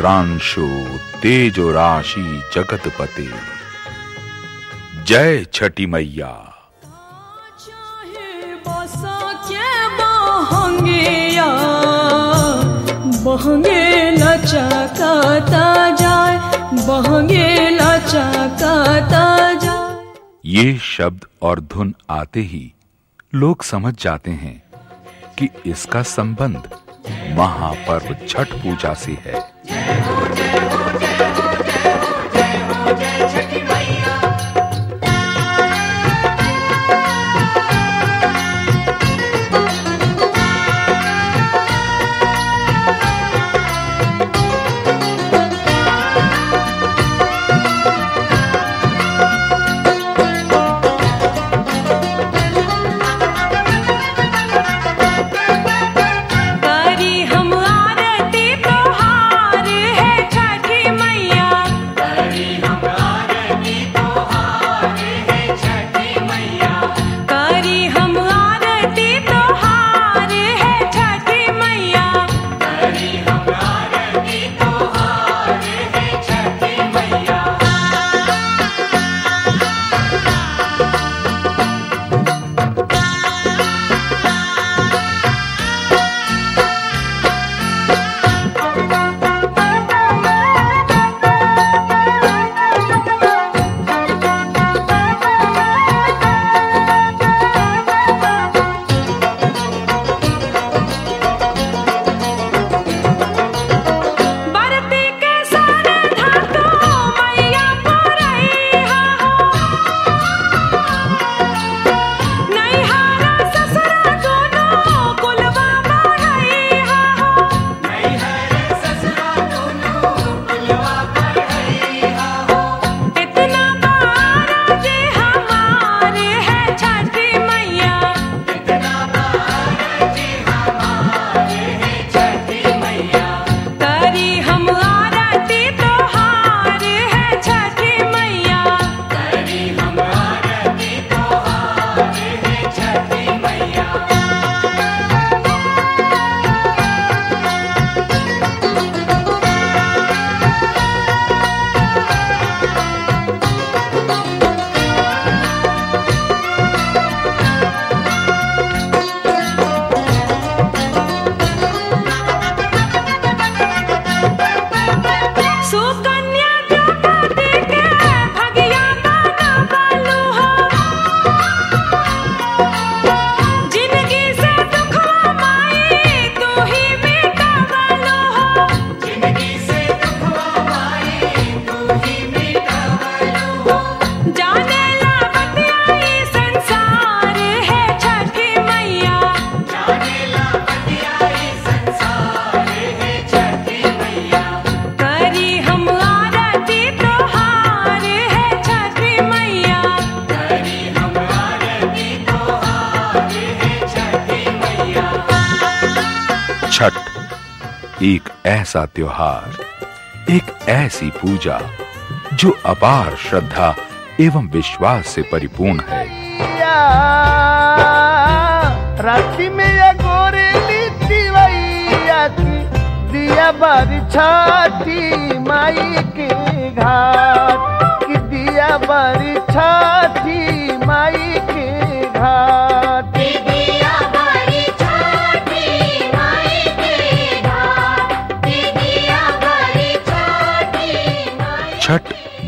सहस्त्रांशु तेजो राशि जगतपते। जय छठी मैया। बहंगे लचकाता जाए बहंगे लचकाता जाए। ये शब्द और धुन आते ही लोग समझ जाते हैं कि इसका संबंध महापर्व छठ पूजा से है। ऐसा त्योहार, एक ऐसी पूजा जो अपार श्रद्धा एवं विश्वास से परिपूर्ण है। रात्रि में या गोरे दिया बारी छाती माई के घाट, की दिया बारी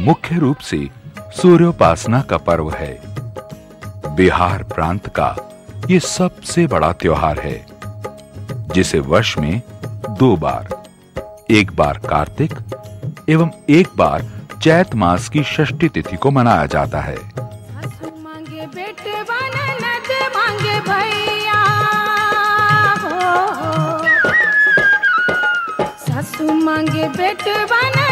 मुख्य रूप से सूर्योपासना का पर्व है। बिहार प्रांत का ये सबसे बड़ा त्योहार है, जिसे वर्ष में दो बार, एक बार कार्तिक एवं एक बार चैत मास की षष्ठी तिथि को मनाया जाता है। मांगे बेटे ननद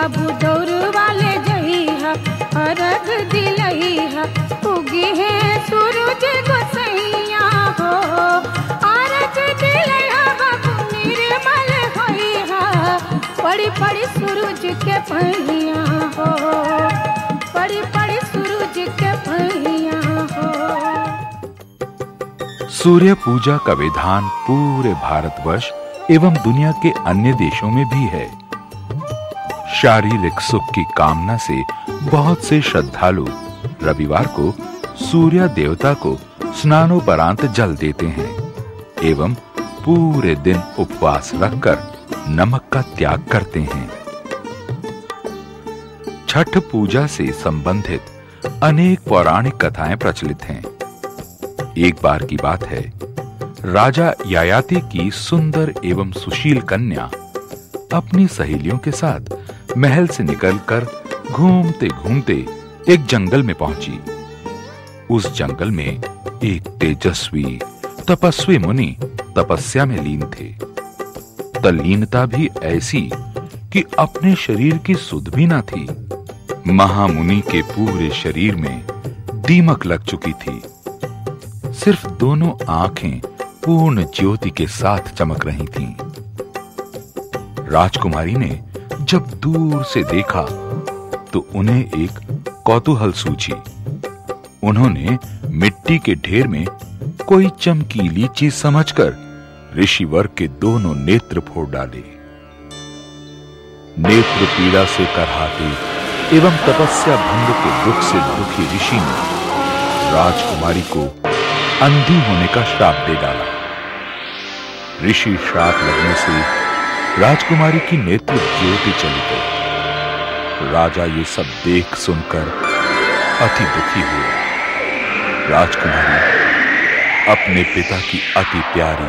बाबू दौड़ वाले जइहा अरग दिलइहा उगी है सूरज गोसैया हो। अरग दिलइहा बाबू निर्मल होइहा, पड़ी पड़ी सूरज के पैया हो। पड़ी पड़ी सूरज के पैया हो। सूर्य पूजा का विधान पूरे भारतवर्ष एवं दुनिया के अन्य देशों में भी है। शारीरिक सुख की कामना से बहुत से श्रद्धालु रविवार को सूर्य देवता को स्नानोपरांत जल देते हैं, एवं पूरे दिन उपवास रखकर नमक का त्याग करते हैं। छठ पूजा से संबंधित अनेक पौराणिक कथाएँ प्रचलित हैं। एक बार की बात है, राजा यायाति की सुंदर एवं सुशील कन्या अपनी सहेलियों के साथ महल से निकलकर घूमते घूमते एक जंगल में पहुँची। उस जंगल में एक तेजस्वी, तपस्वी मुनि तपस्या में लीन थे। तल्लीनता भी ऐसी कि अपने शरीर की सुध भी ना थी। महामुनि के पूरे शरीर में दीमक लग चुकी थी। सिर्फ़ दोनों आँखें पूर्ण ज्योति के साथ चमक रही थीं। राजकुमारी ने जब दूर से देखा तो उन्हें एक कौतूहल सूझी। उन्होंने मिट्टी के ढेर में कोई चमकीली चीज़ समझकर ऋषिवर के दोनों नेत्र फोड़ डाले। नेत्र पीड़ा से करहाते एवं तपस्या भंग के दुख से दुखी ऋषि ने राजकुमारी को अंधी होने का श्राप दे डाला। ऋषि श्राप लगने से राजकुमारी की नेत्र ज्योति चली गई। राजा ये सब देख सुनकर अति दुखी हुए। राजकुमारी अपने पिता की अति प्यारी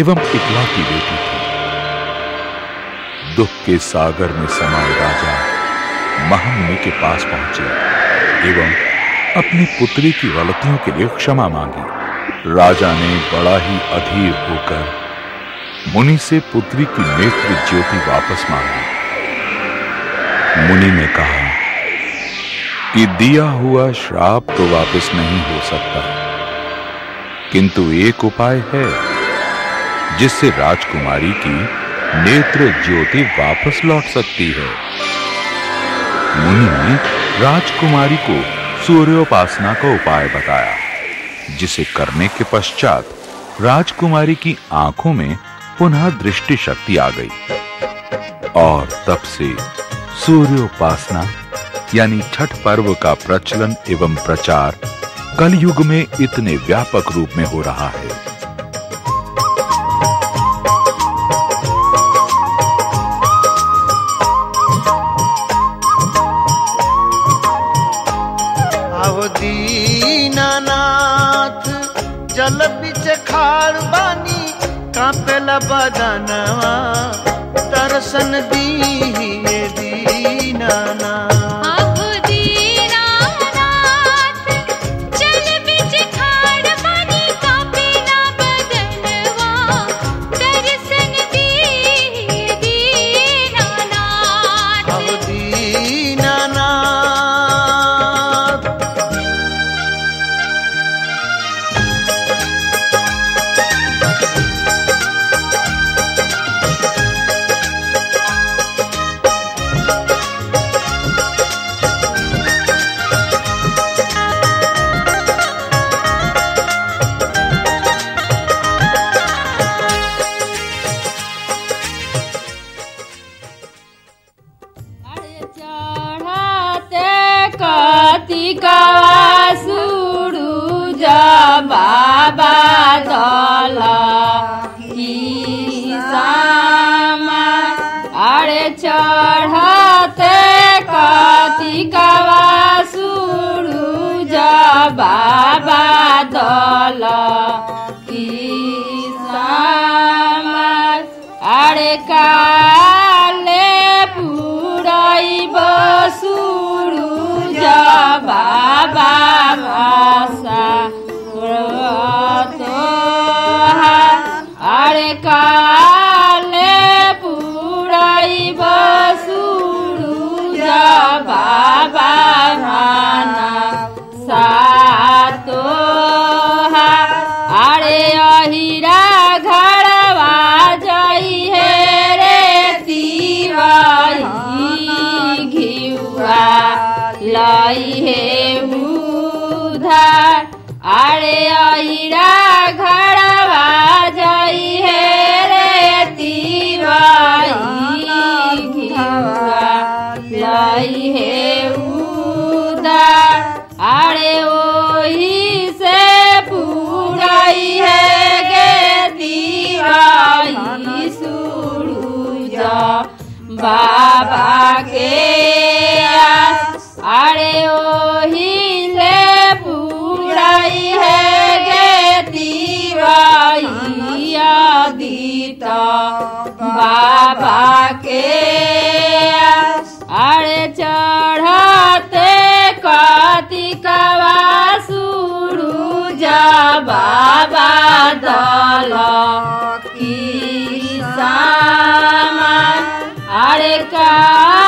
एवं इकलौती बेटी थी। दुख के सागर में समाये राजा महामुनि के पास पहुँचे एवं अपनी पुत्री की गलतियों के लिए क्षमा मांगी। राजा ने बड़ा ही अधीर होकर मुनि से पुत्री की नेत्र ज्योति वापस मांगी। मुनि ने कहा कि दिया हुआ श्राप तो वापस नहीं हो सकता। किंतु एक उपाय है, जिससे राजकुमारी की नेत्र ज्योति वापस लौट सकती है। मुनि ने राजकुमारी को सूर्योपासना का उपाय बताया, जिसे करने के पश्चात राजकुमारी की आँखों में पुनः दृष्टि शक्ति आ गई। और तब से सूर्योपासना, यानी छठ पर्व का प्रचलन एवं प्रचार, कलयुग में इतने व्यापक रूप में हो रहा है। लाई हे उधार आरे अइरा घरवा जाई हे रे तिवाई लाई हे उधार आरे ओही से पुराई है गे दिवाई सुरूज बाबा के बाबा के अरे चढ़ते कतिकवा सुरूज बाबा दल किसान अरे काले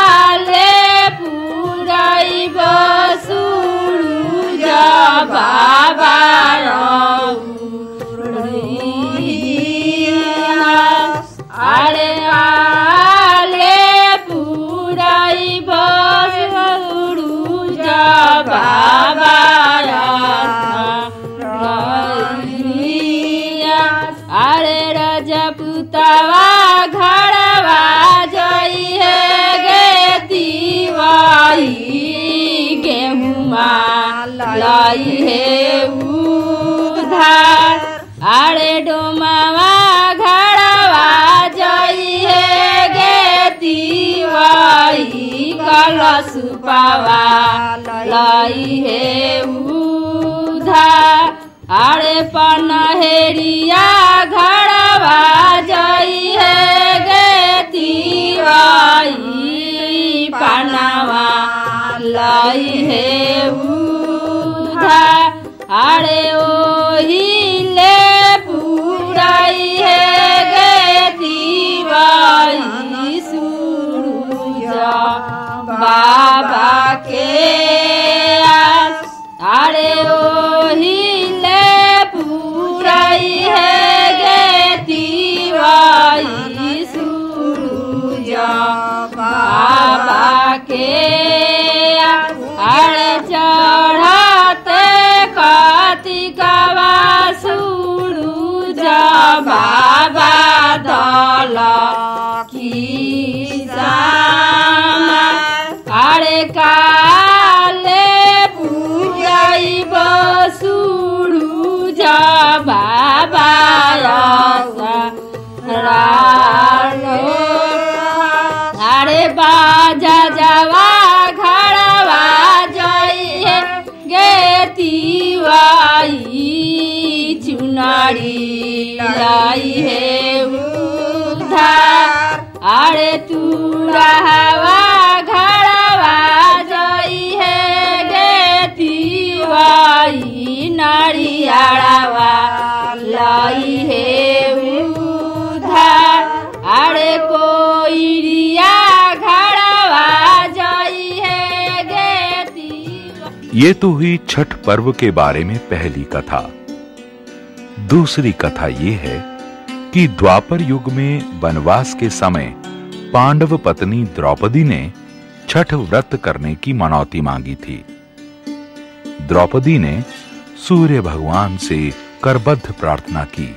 कलश पावा लाई है उधार अरे पनहेरिया घरवा जई है गे तिवाई पनावा लाई है उधार अरे ओही बाबा आस अरे ओही ले पुराई है गे तिवाई सुरूज। बाबा के आस अरे चढ़ते कतिकवा सुरूज। बाबा दल तिवाई चुनारी लाई है उधार अरे तू रहवा घरवा जाई है गेती वाई नारी लाई ये तो हुई छठ पर्व के बारे में पहली कथा। दूसरी कथा ये है कि द्वापर युग में वनवास के समय पांडव पत्नी द्रौपदी ने छठ व्रत करने की मनौती मांगी थी। द्रौपदी ने सूर्य भगवान से करबद्ध प्रार्थना की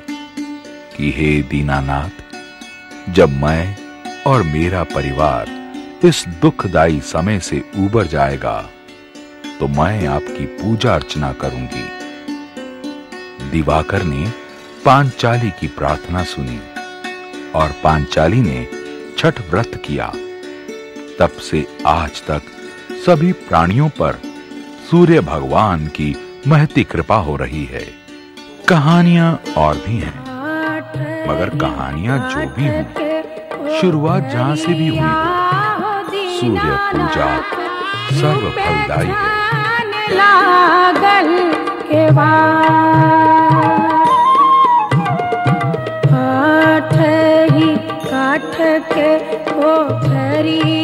कि हे दीनानाथ, जब मैं और मेरा परिवार इस दुखदाई समय से उबर जाएगा तो मैं आपकी पूजा अर्चना करूँगी। दिवाकर ने पांचाली की प्रार्थना सुनी और पांचाली ने छठ व्रत किया। तब से आज तक सभी प्राणियों पर सूर्य भगवान की महती कृपा हो रही है। कहानियाँ और भी हैं, मगर कहानियाँ जो भी हों, शुरुआत जहाँ से भी हुई हो, सूर्य पूजा सर्व फलदायी लागल के आठ ही काठ के पोखरिया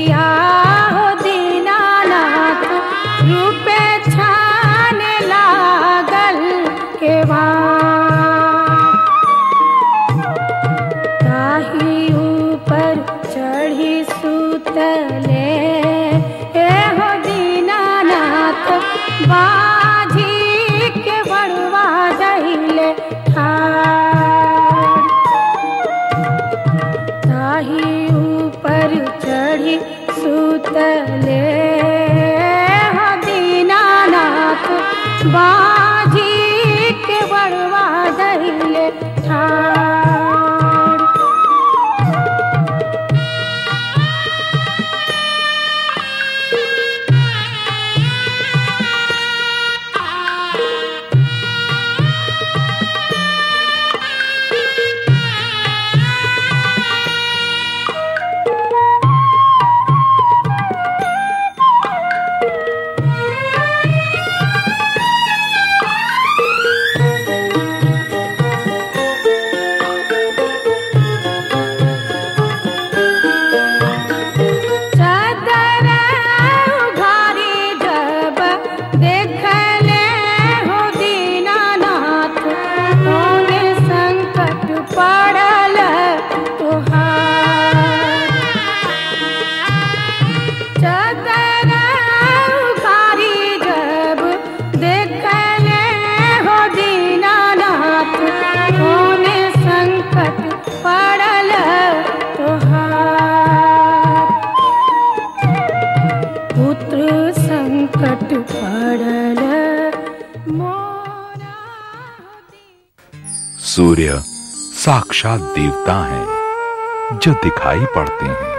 साक्षात देवता हैं, जो दिखाई पड़ते हैं।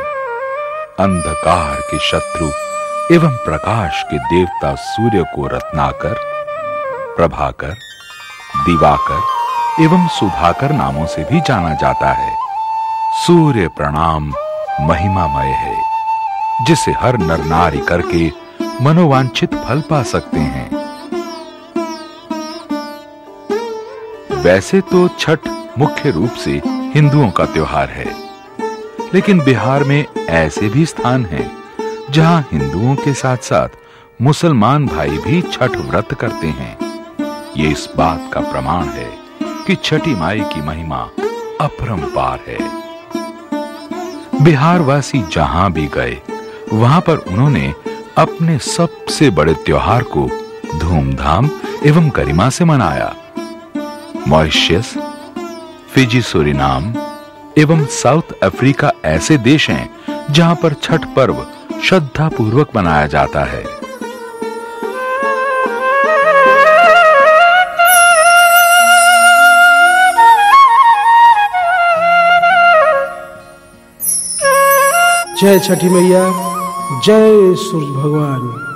अंधकार के शत्रु एवं प्रकाश के देवता सूर्य को रत्नाकर, प्रभाकर, दिवाकर एवं सुधाकर नामों से भी जाना जाता है। सूर्य प्रणाम महिमामय है, जिसे हर नर नारी करके मनोवांछित फल पा सकते हैं। वैसे तो छठ मुख्य रूप से हिंदुओं का त्योहार है। लेकिन बिहार में ऐसे भी स्थान हैं, जहाँ हिंदुओं के साथ साथ मुसलमान भाई भी छठ व्रत करते हैं। ये इस बात का प्रमाण है कि छठी माई की महिमा अपरंपार है। बिहार वासी जहाँ भी गए, वहाँ पर उन्होंने अपने सबसे बड़े त्योहार को धूमधाम एवं गरिमा से मनाया। मॉरिशस फिजी सुरिनाम एवं साउथ अफ्रीका ऐसे देश हैं जहाँ पर छठ पर्व श्रद्धा पूर्वक मनाया जाता है। जय छठी मैया, जय सूर्य भगवान।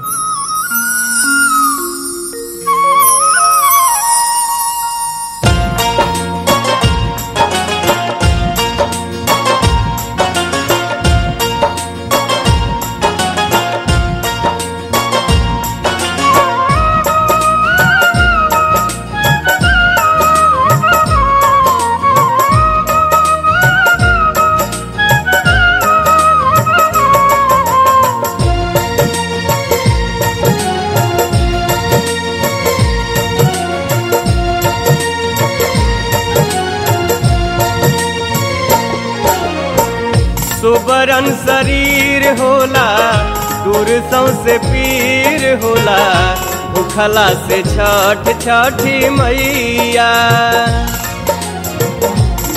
दूर से पीर होला भूखला से छठ छठी मैया।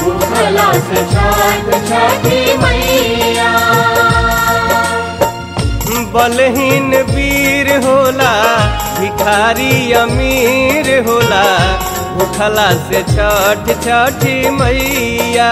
भूखला से छठ छठी मैया। बलहीन वीर होला भिखारी अमीर होला भूखला से छठ छठी मैया।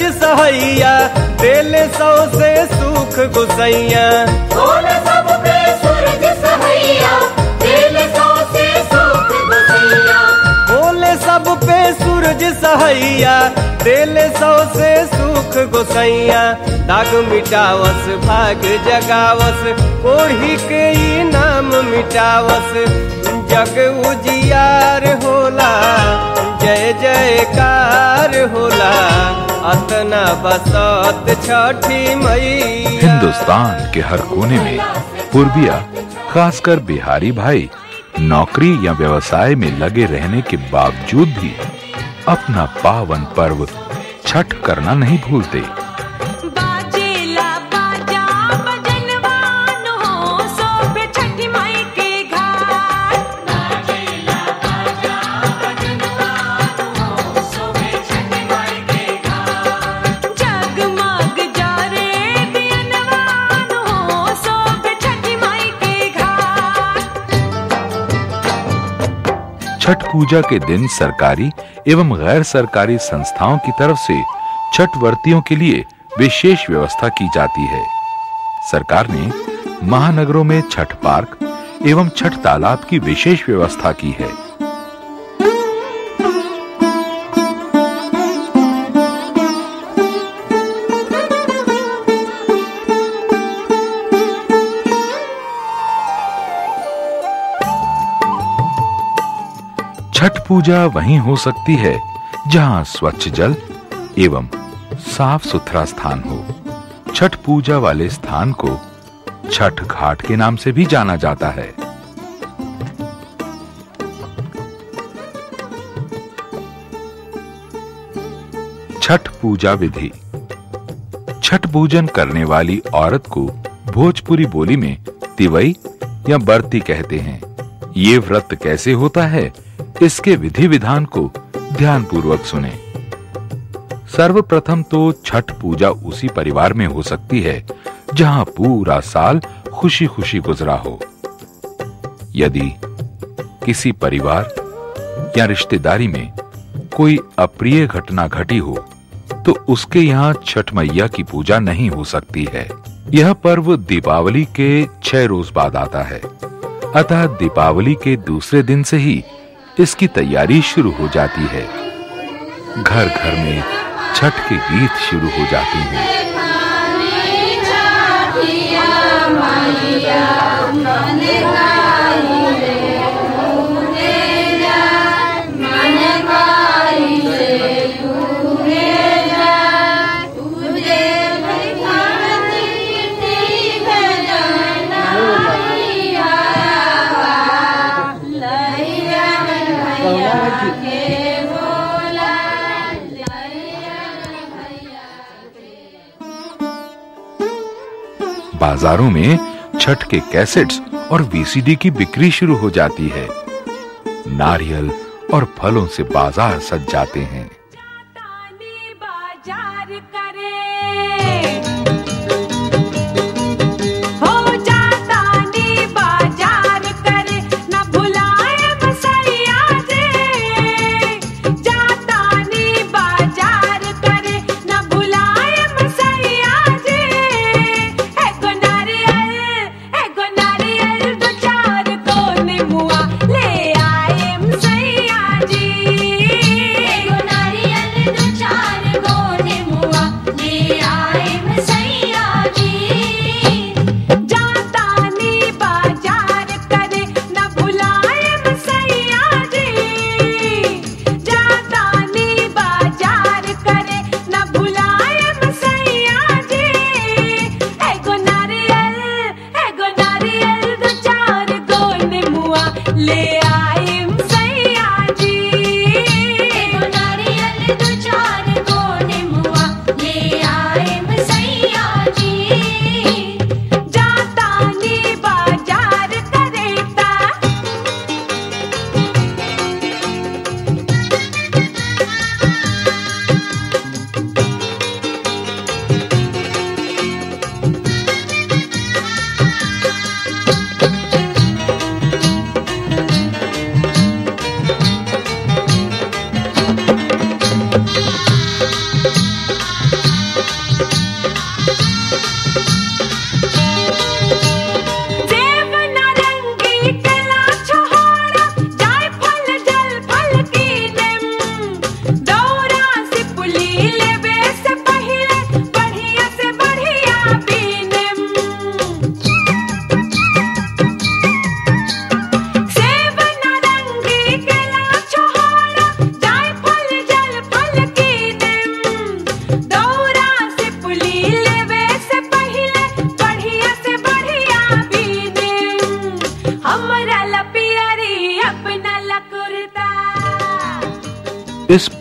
सूरज सहैया देले सौ से सुख गुसैया। बोले सब पे सूरज सहैया दिल सौ से सुख गुसैया। बोले सब पे सूरज सहैया देले सौ से सुख गुसैया। दाग मिटावस भाग जगावस कोढ़ी के ई नाम मिटावस। जग उजियार होला जय जयकार होला। अतना बसत छठी मैया। हिंदुस्तान के हर कोने में पूर्विया, खासकर बिहारी भाई, नौकरी या व्यवसाय में लगे रहने के बावजूद भी अपना पावन पर्व छठ करना नहीं भूलते। छठ पूजा के दिन सरकारी एवं गैर सरकारी संस्थाओं की तरफ़ से छठ व्रतियों के लिए विशेष व्यवस्था की जाती है। सरकार ने महानगरों में छठ पार्क एवं छठ तालाब की विशेष व्यवस्था की है। छठ पूजा वहीं हो सकती है, जहाँ स्वच्छ जल एवं साफ़ सुथरा स्थान हो। छठ पूजा वाले स्थान को छठ घाट के नाम से भी जाना जाता है। छठ पूजा विधि। छठ पूजन करने वाली औरत को भोजपुरी बोली में तिवई या बरती कहते हैं। ये व्रत कैसे होता है? इसके विधि विधान को ध्यान पूर्वक सुने। सर्वप्रथम तो छठ पूजा उसी परिवार में हो सकती है, जहाँ पूरा साल खुशी खुशी गुजरा हो। यदि किसी परिवार या रिश्तेदारी में कोई अप्रिय घटना घटी हो तो उसके यहाँ छठ मैया की पूजा नहीं हो सकती है। यह पर्व दीपावली के छह रोज बाद आता है। अतः दीपावली के दूसरे दिन से ही इसकी तैयारी शुरू हो जाती है। घर घर में छठ के गीत शुरू हो जाते हैं। बाजारों में छठ के कैसेट्स और वीसीडी की बिक्री शुरू हो जाती है। नारियल और फलों से बाज़ार सज जाते हैं।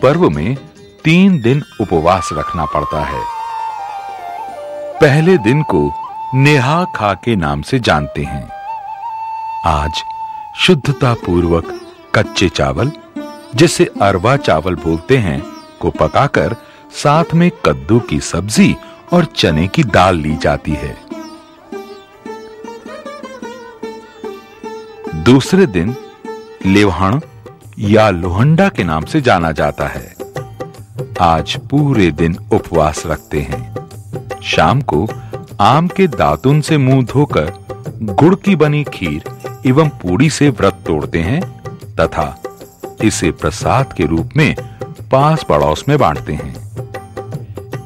पर्व में तीन दिन उपवास रखना पड़ता है। पहले दिन को नेहा खा के नाम से जानते हैं। आज शुद्धता पूर्वक कच्चे चावल, जिसे अरवा चावल बोलते हैं, को पकाकर साथ में कद्दू की सब्ज़ी और चने की दाल ली जाती है। दूसरे दिन लेवहण या लोहंडा के नाम से जाना जाता है। आज पूरे दिन उपवास रखते हैं। शाम को आम के दातुन से मुँह धोकर गुड़ की बनी खीर एवं पूड़ी से व्रत तोड़ते हैं तथा इसे प्रसाद के रूप में पास पड़ोस में बांटते हैं।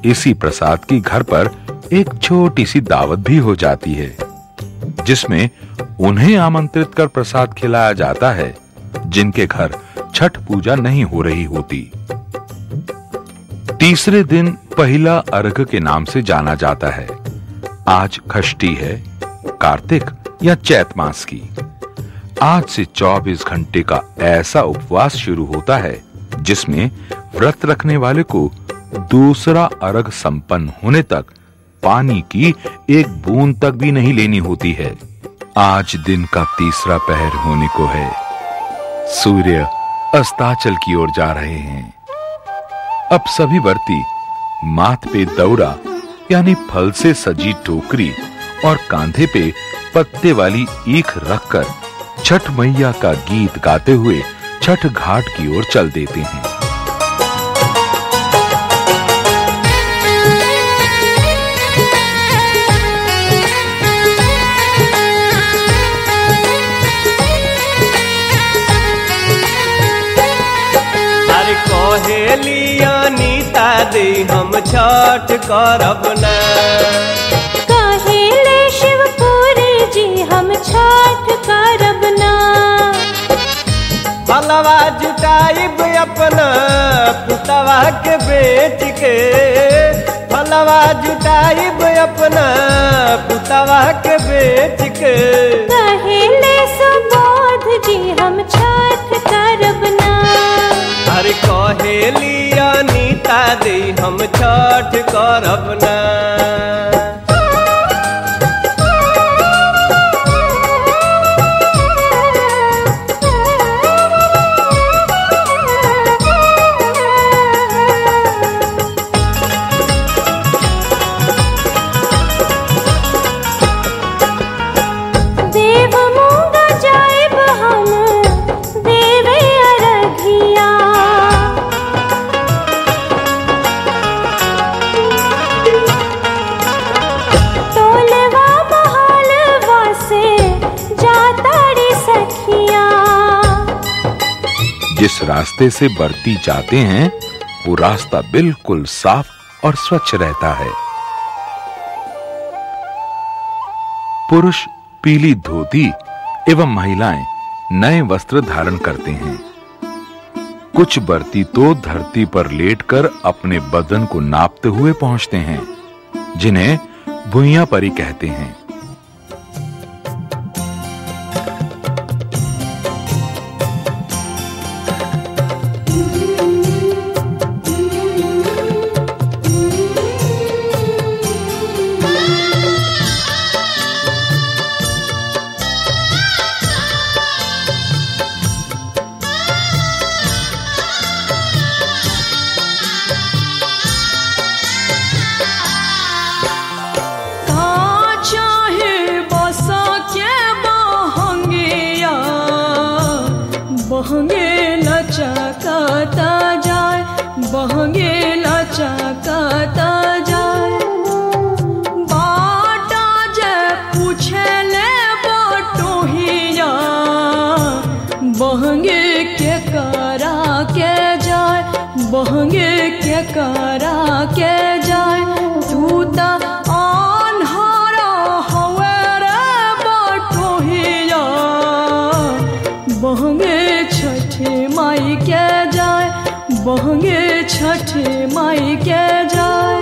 इसी प्रसाद की घर पर एक छोटी सी दावत भी हो जाती है, जिसमें उन्हें आमंत्रित कर प्रसाद खिलाया जाता है, जिनके घर छठ पूजा नहीं हो रही होती। तीसरे दिन पहला अर्घ के नाम से जाना जाता है। आज खष्टी है, कार्तिक या चैत मास की। आज से 24 घंटे का ऐसा उपवास शुरू होता है, जिसमें व्रत रखने वाले को दूसरा अर्घ संपन्न होने तक पानी की एक बूंद तक भी नहीं लेनी होती है। आज दिन का तीसरा पहर होने को है। सूर्य अस्ताचल की ओर जा रहे हैं। अब सभी वर्ती माथ पे दौरा, यानी फल से सजी टोकरी और कांधे पे पत्ते वाली ईख रखकर छठ मैया का गीत गाते हुए छठ घाट की ओर चल देते हैं। दे हम छठ करब ना। कहेले शिवपुरी जी हम छठ करब ना। फलवा जुटाइब अपना पुतवा के बेच के। फलवा जुटाइब अपना पुतवा के बेच के। कहेले सुबोध जी हम छठ करब ना। अरे कहेलिया नीता दी हम छठ करब ना। रास्ते से बरती जाते हैं, वो रास्ता बिल्कुल साफ़ और स्वच्छ रहता है। पुरुष पीली धोती एवं महिलाएँ नए वस्त्र धारण करते हैं। कुछ बर्ती तो धरती पर लेटकर अपने बदन को नापते हुए पहुँचते हैं, जिन्हें भुइया परी कहते हैं। बहंगे के जाए तू आन्हारा हवे रे बटोहिया। बहंगे छठी माई के जाए, बहंगे छठी माई के जाए।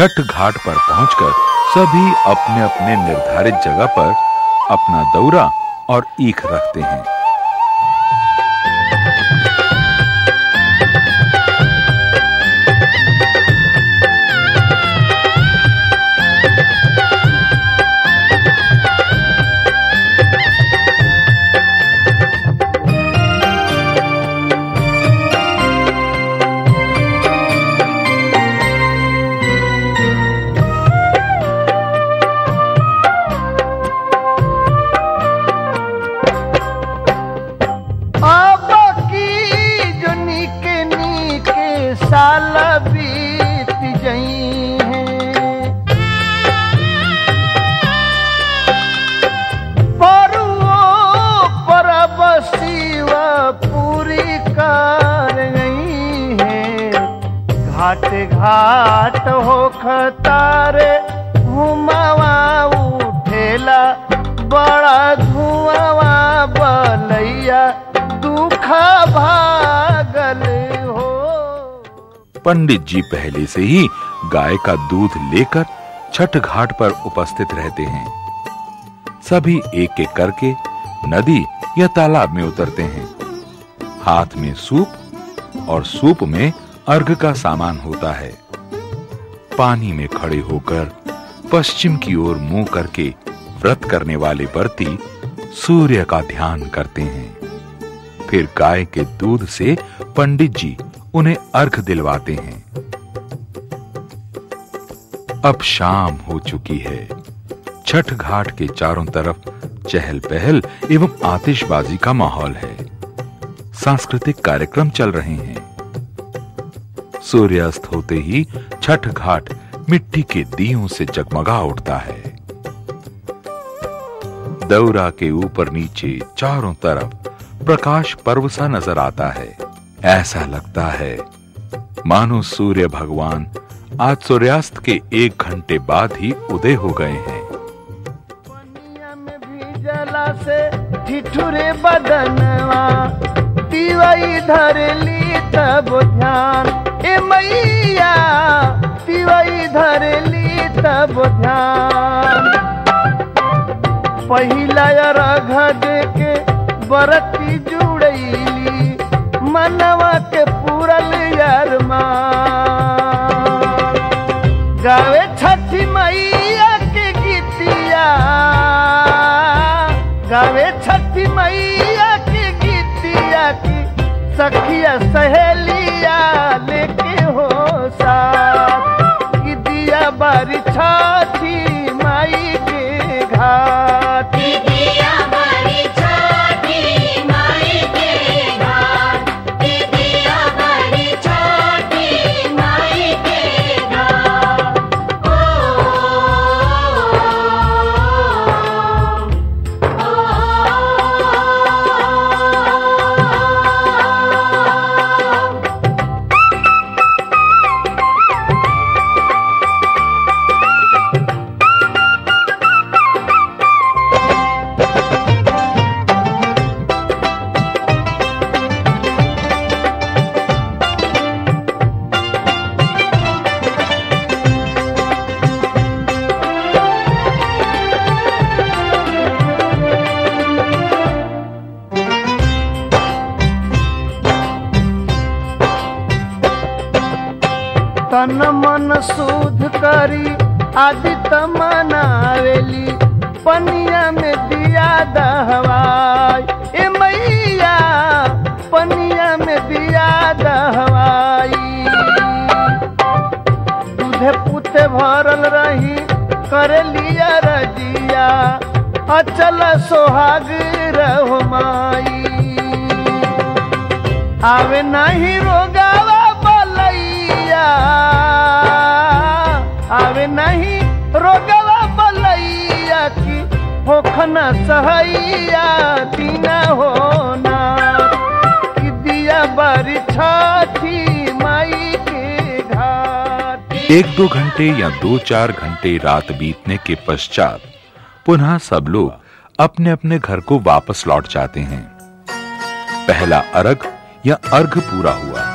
छठ घाट पर पहुंचकर सभी अपने अपने निर्धारित जगह पर अपना दौरा और ईख रखते हैं। साल बीत गई हैं। परुओ शिवा पूरी कर गई हैं। घाट घाट हो खतारे, घुमावा उठेला बड़ा पंडित जी पहले से ही गाय का दूध लेकर छठ घाट पर उपस्थित रहते हैं। सभी एक एक करके नदी या तालाब में उतरते हैं। हाथ में सूप और सूप में अर्घ का सामान होता है। पानी में खड़े होकर पश्चिम की ओर मुँह करके व्रत करने वाले व्रती सूर्य का ध्यान करते हैं। फिर गाय के दूध से पंडित जी उन्हें अर्घ दिलवाते हैं। अब शाम हो चुकी है। छठ घाट के चारों तरफ़ चहल पहल एवं आतिशबाजी का माहौल है। सांस्कृतिक कार्यक्रम चल रहे हैं। सूर्यास्त होते ही छठ घाट मिट्टी के दियों से जगमगा उठता है। दौरा के ऊपर नीचे चारों तरफ़ प्रकाश पर्व सा नज़र आता है। ऐसा लगता है। मानो सूर्य भगवान आज सूर्यास्त के एक घंटे बाद ही उदय हो गए हैं। ठिठुरे बदनवा, तिवई धरली तब ध्यान। ए मैया, तिवई धरली तब ध्यान। पहिला रघ देके बरती जुड़ैली मनवा के पूरल अरमान तन मन शुद्ध करी आदि तमनावेली पनिया में दिया दहवाई। ए मैया, पनिया में दिया दहवाई। दूधे पुते भरल रही, कर लिया रजिया, अचल सोहाग रहो माई। आवे नहीं रोगावा सहैया होना। कि दिया माई के घाट एक दो घंटे या दो चार घंटे रात बीतने के पश्चात पुनः सब लोग अपने अपने घर को वापस लौट जाते हैं। पहला अर्घ या अर्घ पूरा हुआ।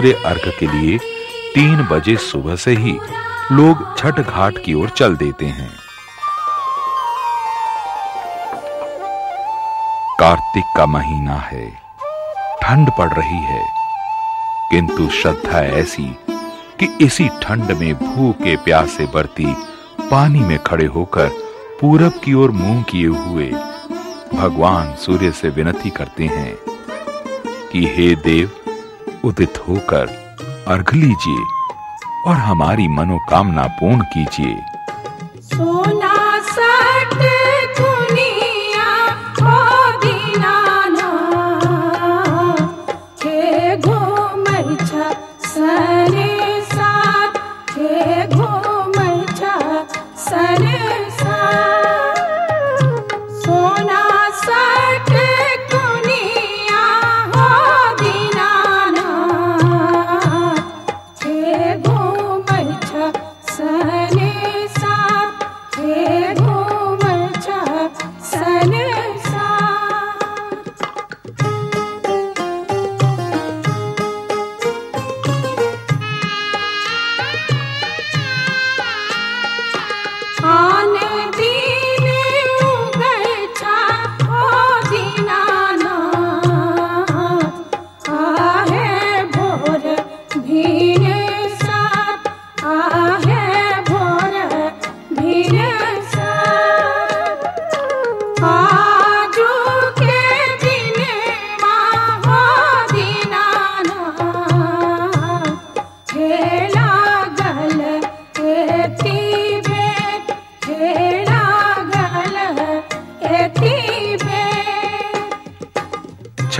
दूसरे अर्घ के लिए तीन बजे सुबह से ही लोग छठ घाट की ओर चल देते हैं। कार्तिक का महीना है। ठंड पड़ रही है। किंतु श्रद्धा ऐसी कि इसी ठंड में भूखे प्यासे बरती पानी में खड़े होकर पूरब की ओर मुँह किए हुए भगवान सूर्य से विनती करते हैं कि हे देव उदित होकर अर्घ लीजिए और हमारी मनोकामना पूर्ण कीजिए। सोना सट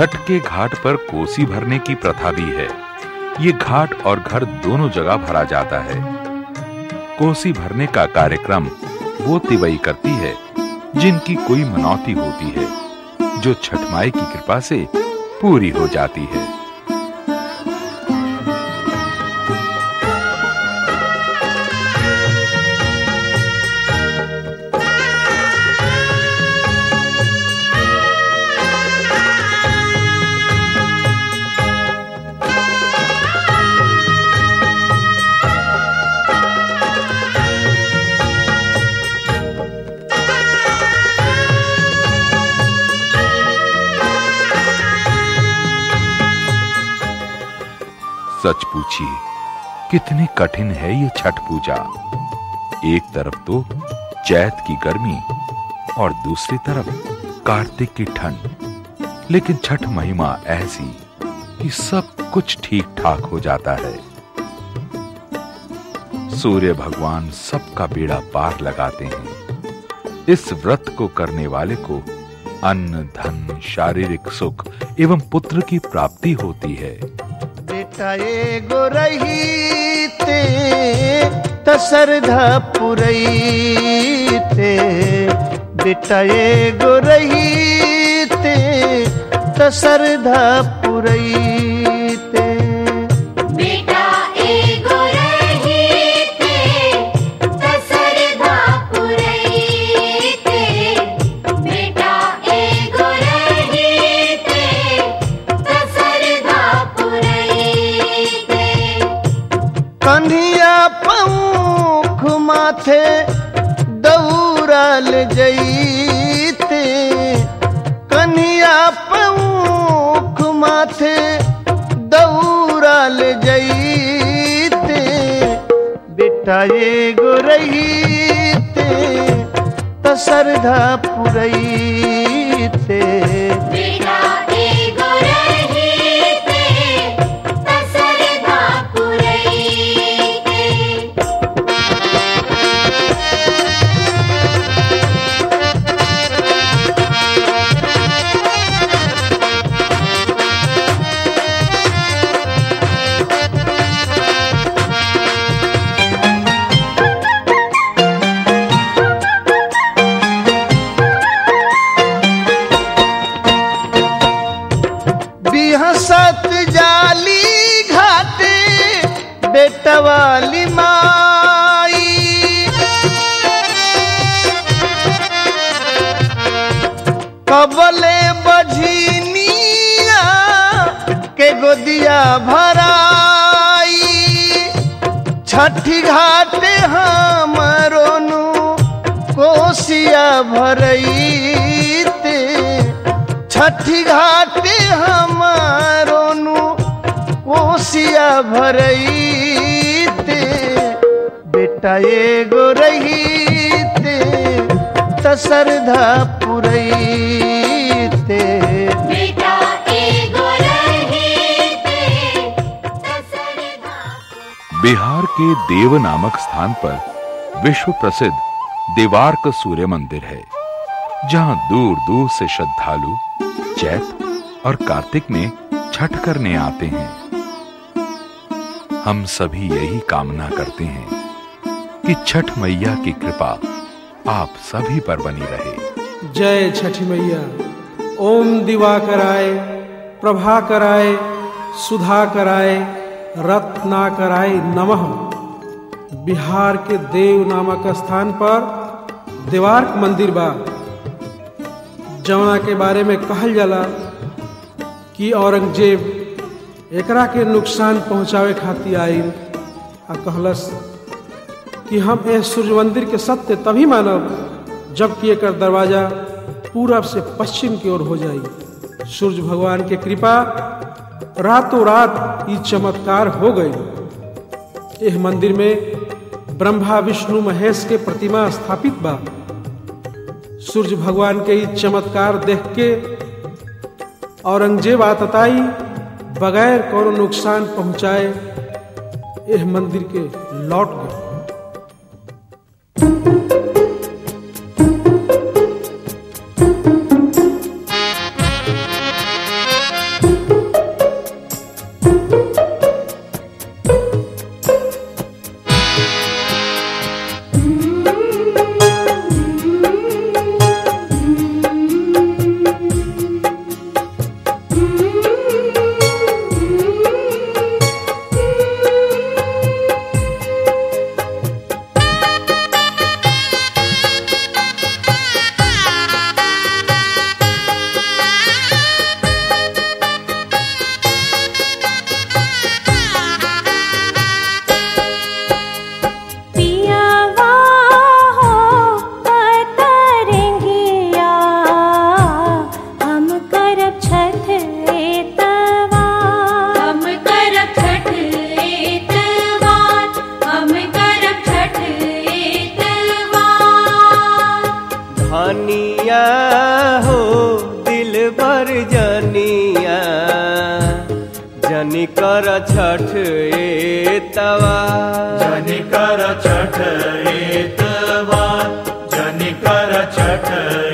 छठ के घाट पर कोसी भरने की प्रथा भी है। ये घाट और घर दोनों जगह भरा जाता है। कोसी भरने का कार्यक्रम वो तिवई करती है, जिनकी कोई मनौती होती है, जो छठ माई की कृपा से पूरी हो जाती है। सच पूछिए कितनी कठिन है ये छठ पूजा। एक तरफ़ तो चैत की गर्मी और दूसरी तरफ़ कार्तिक की ठंड। लेकिन छठ महिमा ऐसी कि सब कुछ ठीक ठाक हो जाता है। सूर्य भगवान सबका बेड़ा पार लगाते हैं। इस व्रत को करने वाले को अन्न, धन, शारीरिक सुख एवं पुत्र की प्राप्ति होती है। बेटा गोरहीते तसरधा पुरैते बेटा गोरहीते तसरधा त एगो रहीते त श्रद्धा पुरैते बेटा गोदिया भराई। छठी घाट हमरोनु कोसिया भरईते। छठी घाट हमारोनु कोसिया भरईते। बेटा एगो रहीते तसरधा पुरईते। बिहार के देव नामक स्थान पर विश्व प्रसिद्ध देवार्क सूर्य मंदिर है, जहाँ दूर दूर से श्रद्धालु, चैत और कार्तिक में छठ करने आते हैं। हम सभी यही कामना करते हैं कि छठ मैया की कृपा आप सभी पर बनी रहे। जय छठी मैया। ओम दिवाकराय प्रभाकराय सुधाकराय रत्नाकराय नमः। बिहार के देव नामक स्थान पर देवार्क मंदिर बा। जवना के बारे में कहल जाला कि औरंगज़ेब एकरा के नुकसान पहुंचावे खातिर आइल। आ कहलस कि हम ए सूर्य मंदिर के सत्य तभी मानब जबकि एक दरवाज़ा पूरब से पश्चिम की ओर हो जाई। सूर्य भगवान के कृपा रातों रात ई चमत्कार हो गई यह मंदिर में ब्रह्मा विष्णु महेश के प्रतिमा स्थापित बा। सूर्य भगवान के ई चमत्कार देख के औरंगज़ेब आतताई बगैर कोनो नुकसान पहुँचाए, यह मंदिर के लौट गए। Satan.